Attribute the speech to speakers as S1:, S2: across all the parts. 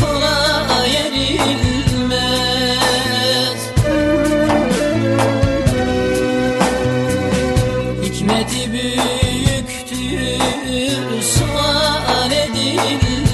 S1: kolay erilmez Hikmeti büyüktür sual edilmez.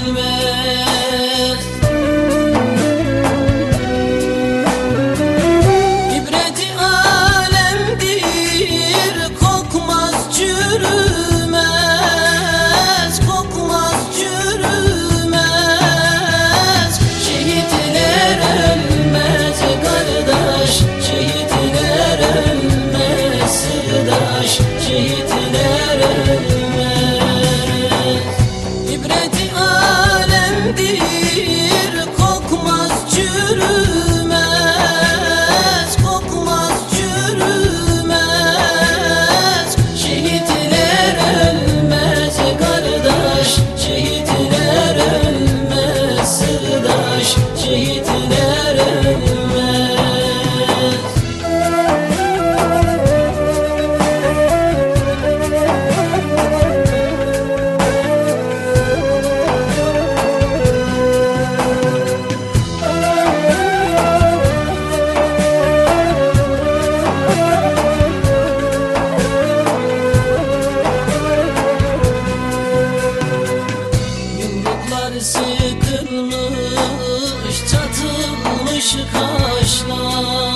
S1: Çatılmış kaşlar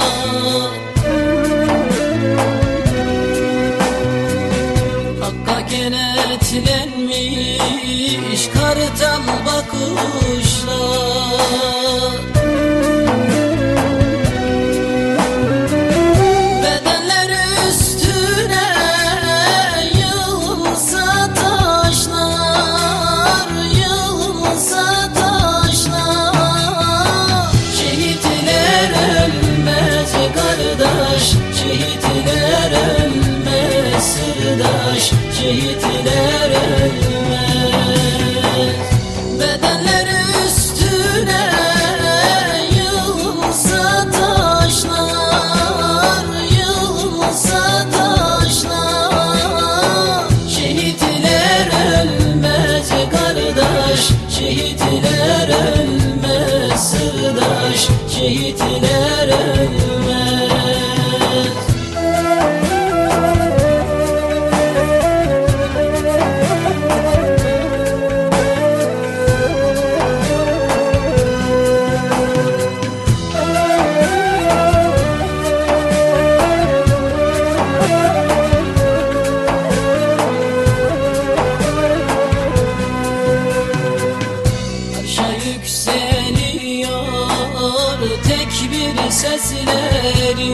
S1: Hakka kenetlenmiş kartal bakışlar Şehitler ölmez. Üstüne yığılsa taşlar, yığılsa taşlar. Şehitler kardeş, şehitler sırdaş. Şehitler ölmez sesleri